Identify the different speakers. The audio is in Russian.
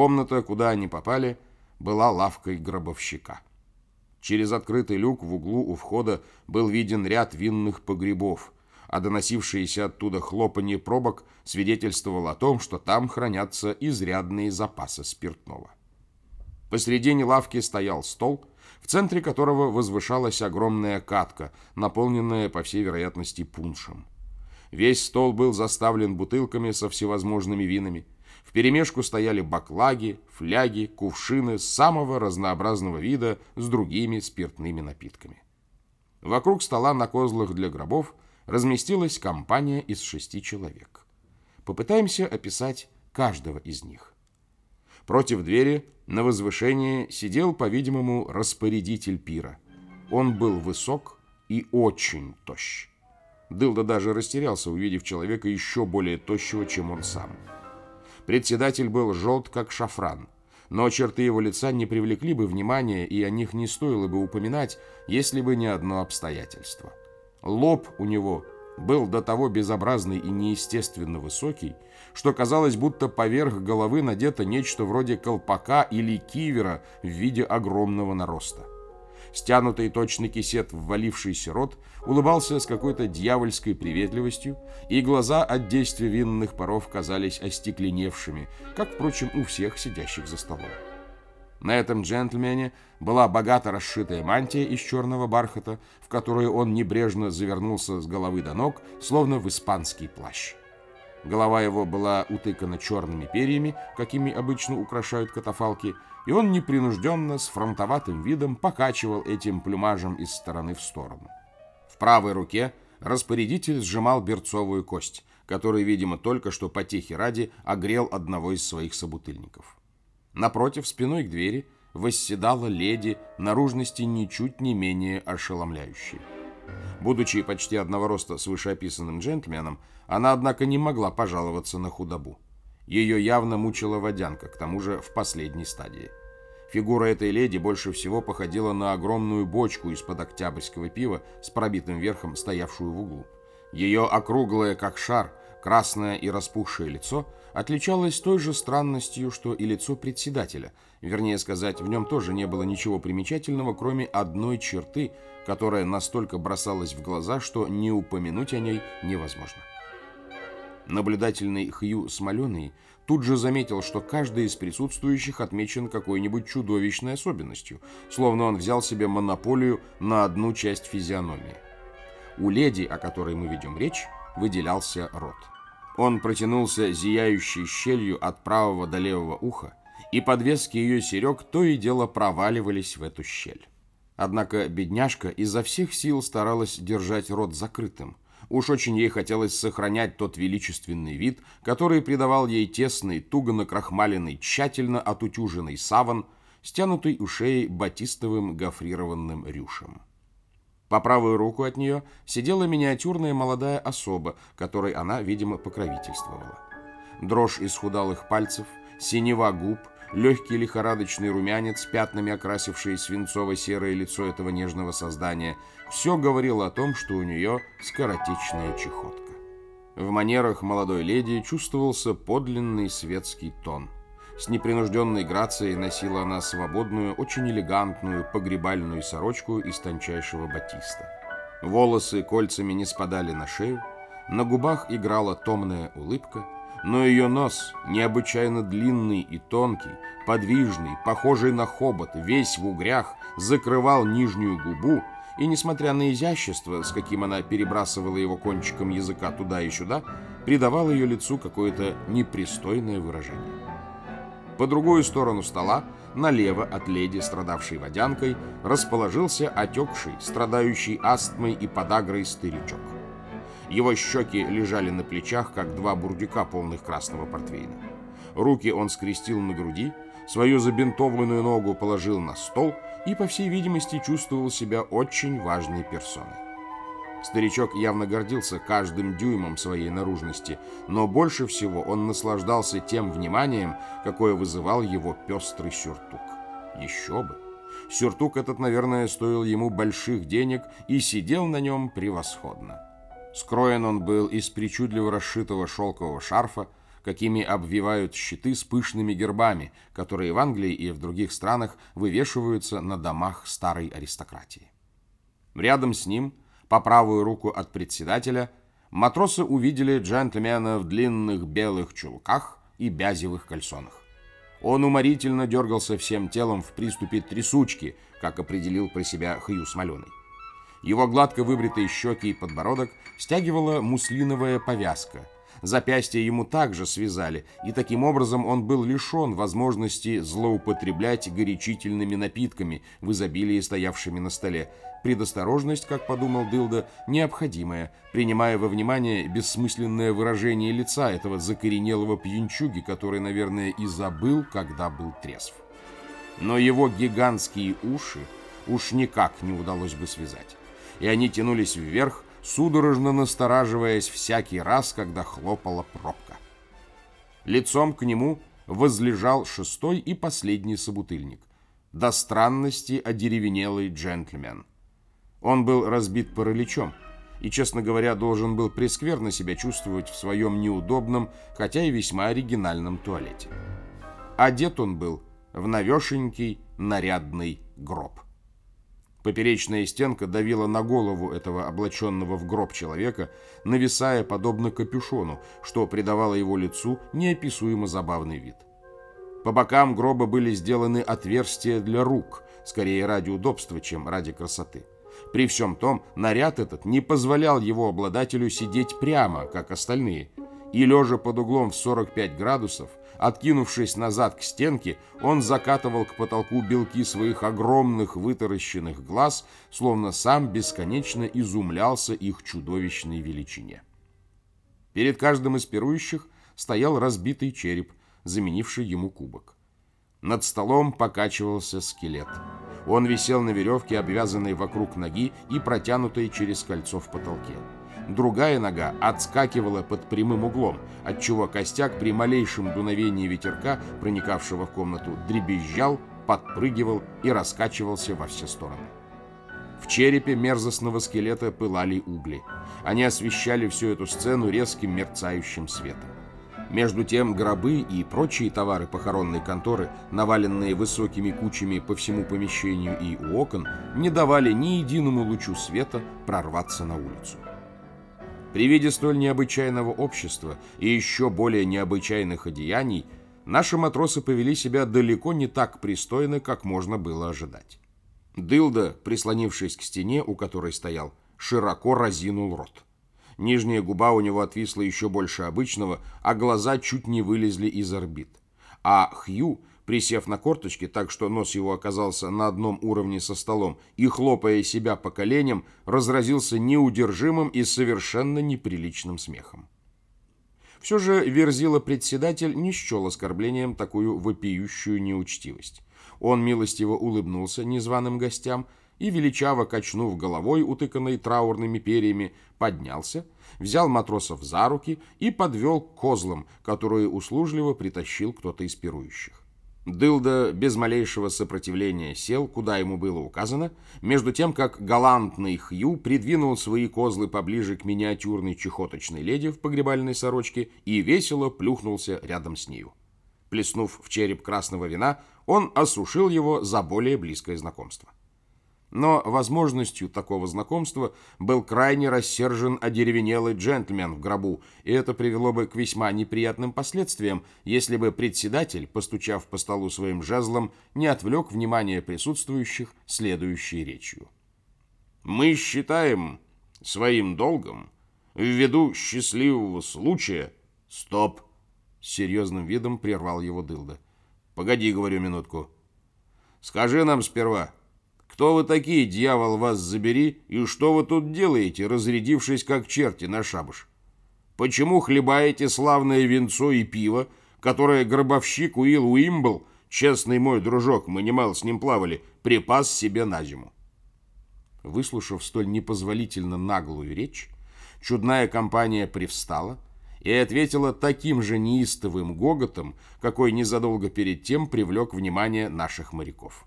Speaker 1: Комната, куда они попали, была лавкой гробовщика. Через открытый люк в углу у входа был виден ряд винных погребов, а доносившееся оттуда хлопанье пробок свидетельствовало о том, что там хранятся изрядные запасы спиртного. Посредине лавки стоял стол, в центре которого возвышалась огромная катка, наполненная, по всей вероятности, пуншем. Весь стол был заставлен бутылками со всевозможными винами. Вперемешку стояли баклаги, фляги, кувшины самого разнообразного вида с другими спиртными напитками. Вокруг стола на козлах для гробов разместилась компания из шести человек. Попытаемся описать каждого из них. Против двери на возвышении сидел, по-видимому, распорядитель пира. Он был высок и очень тощ. Дылда даже растерялся, увидев человека еще более тощего, чем он сам. Председатель был желт, как шафран, но черты его лица не привлекли бы внимания, и о них не стоило бы упоминать, если бы не одно обстоятельство. Лоб у него был до того безобразный и неестественно высокий, что казалось, будто поверх головы надето нечто вроде колпака или кивера в виде огромного нароста. Стянутый точный кисет, ввалившийся рот, улыбался с какой-то дьявольской приветливостью, и глаза от действия винных паров казались остекленевшими, как, впрочем, у всех сидящих за столом. На этом джентльмене была богато расшитая мантия из черного бархата, в которую он небрежно завернулся с головы до ног, словно в испанский плащ. Голова его была утыкана черными перьями, какими обычно украшают катафалки, и он непринужденно, с фронтоватым видом покачивал этим плюмажем из стороны в сторону. В правой руке распорядитель сжимал берцовую кость, который, видимо, только что потехи ради огрел одного из своих собутыльников. Напротив, спиной к двери, восседала леди, наружности ничуть не менее ошеломляющей. Будучи почти одного роста с вышеописанным джентльменом, она, однако, не могла пожаловаться на худобу. Ее явно мучила водянка, к тому же в последней стадии. Фигура этой леди больше всего походила на огромную бочку из-под октябрьского пива с пробитым верхом, стоявшую в углу. Ее округлое, как шар, красное и распухшее лицо отличалось той же странностью, что и лицо председателя. Вернее сказать, в нем тоже не было ничего примечательного, кроме одной черты, которая настолько бросалась в глаза, что не упомянуть о ней невозможно. Наблюдательный Хью Смоленый тут же заметил, что каждый из присутствующих отмечен какой-нибудь чудовищной особенностью, словно он взял себе монополию на одну часть физиономии. У леди, о которой мы ведем речь, выделялся рот. Он протянулся зияющей щелью от правого до левого уха, и подвески ее серег то и дело проваливались в эту щель. Однако бедняжка изо всех сил старалась держать рот закрытым. Уж очень ей хотелось сохранять тот величественный вид, который придавал ей тесный, туго накрахмаленный, тщательно отутюженный саван, стянутый у шеи батистовым гофрированным рюшем. По правую руку от нее сидела миниатюрная молодая особа, которой она, видимо, покровительствовала. Дрожь исхудалых пальцев, синева губ, легкий лихорадочный румянец, пятнами окрасивший свинцово-серое лицо этого нежного создания, все говорило о том, что у нее скоротечная чехотка. В манерах молодой леди чувствовался подлинный светский тон – с непринужденной грацией носила она свободную, очень элегантную погребальную сорочку из тончайшего батиста. Волосы кольцами не спадали на шею, на губах играла томная улыбка, но ее нос, необычайно длинный и тонкий, подвижный, похожий на хобот, весь в угрях, закрывал нижнюю губу, и, несмотря на изящество, с каким она перебрасывала его кончиком языка туда и сюда, придавал ее лицу какое-то непристойное выражение. По другую сторону стола, налево от леди, страдавшей водянкой, расположился отекший, страдающий астмой и подагрой старичок. Его щеки лежали на плечах, как два бурдюка, полных красного портвейна. Руки он скрестил на груди, свою забинтованную ногу положил на стол и, по всей видимости, чувствовал себя очень важной персоной. Старичок явно гордился каждым дюймом своей наружности, но больше всего он наслаждался тем вниманием, какое вызывал его пестрый сюртук. Еще бы! Сюртук этот, наверное, стоил ему больших денег и сидел на нем превосходно. Скроен он был из причудливо расшитого шелкового шарфа, какими обвивают щиты с пышными гербами, которые в Англии и в других странах вывешиваются на домах старой аристократии. Рядом с ним, по правую руку от председателя, матросы увидели джентльмена в длинных белых чулках и бязевых кальсонах. Он уморительно дергался всем телом в приступе трясучки, как определил про себя Хью Смоленый. Его гладко выбритые щеки и подбородок стягивала муслиновая повязка. Запястья ему также связали, и таким образом он был лишен возможности злоупотреблять горячительными напитками в изобилии стоявшими на столе. Предосторожность, как подумал Дылда, необходимая, принимая во внимание бессмысленное выражение лица этого закоренелого пьянчуги, который, наверное, и забыл, когда был трезв. Но его гигантские уши уж никак не удалось бы связать и они тянулись вверх, судорожно настораживаясь всякий раз, когда хлопала пробка. Лицом к нему возлежал шестой и последний собутыльник. До странности одеревенелый джентльмен. Он был разбит параличом и, честно говоря, должен был прескверно себя чувствовать в своем неудобном, хотя и весьма оригинальном туалете. Одет он был в навешенький нарядный гроб. Поперечная стенка давила на голову этого облаченного в гроб человека, нависая подобно капюшону, что придавало его лицу неописуемо забавный вид. По бокам гроба были сделаны отверстия для рук, скорее ради удобства, чем ради красоты. При всем том, наряд этот не позволял его обладателю сидеть прямо, как остальные, и, лежа под углом в 45 градусов, Откинувшись назад к стенке, он закатывал к потолку белки своих огромных вытаращенных глаз, словно сам бесконечно изумлялся их чудовищной величине. Перед каждым из пирующих стоял разбитый череп, заменивший ему кубок. Над столом покачивался скелет. Он висел на веревке, обвязанной вокруг ноги и протянутой через кольцо в потолке. Другая нога отскакивала под прямым углом, отчего костяк при малейшем дуновении ветерка, проникавшего в комнату, дребезжал, подпрыгивал и раскачивался во все стороны. В черепе мерзостного скелета пылали угли. Они освещали всю эту сцену резким мерцающим светом. Между тем гробы и прочие товары похоронной конторы, наваленные высокими кучами по всему помещению и у окон, не давали ни единому лучу света прорваться на улицу. При виде столь необычайного общества и еще более необычайных одеяний наши матросы повели себя далеко не так пристойно, как можно было ожидать. Дылда, прислонившись к стене, у которой стоял, широко разинул рот. Нижняя губа у него отвисла еще больше обычного, а глаза чуть не вылезли из орбит. А Хью присев на корточки так, что нос его оказался на одном уровне со столом, и, хлопая себя по коленям, разразился неудержимым и совершенно неприличным смехом. Все же Верзила-председатель не счел оскорблением такую вопиющую неучтивость. Он милостиво улыбнулся незваным гостям и, величаво качнув головой, утыканной траурными перьями, поднялся, взял матросов за руки и подвел к козлам, которые услужливо притащил кто-то из пирующих. Дылда без малейшего сопротивления сел, куда ему было указано, между тем, как галантный Хью придвинул свои козлы поближе к миниатюрной чехоточной леди в погребальной сорочке и весело плюхнулся рядом с нею. Плеснув в череп красного вина, он осушил его за более близкое знакомство. Но возможностью такого знакомства был крайне рассержен одеревенелый джентльмен в гробу, и это привело бы к весьма неприятным последствиям, если бы председатель, постучав по столу своим жезлом, не отвлек внимание присутствующих следующей речью. «Мы считаем своим долгом, ввиду счастливого случая...» «Стоп!» — с серьезным видом прервал его Дылда. «Погоди, — говорю, минутку. Скажи нам сперва, кто вы такие, дьявол, вас забери, и что вы тут делаете, разрядившись как черти на шабаш? Почему хлебаете славное венцо и пиво, которое гробовщик Уилл Уимбл, честный мой дружок, мы немало с ним плавали, припас себе на зиму? Выслушав столь непозволительно наглую речь, чудная компания привстала и ответила таким же неистовым гоготом, какой незадолго перед тем привлек внимание наших моряков.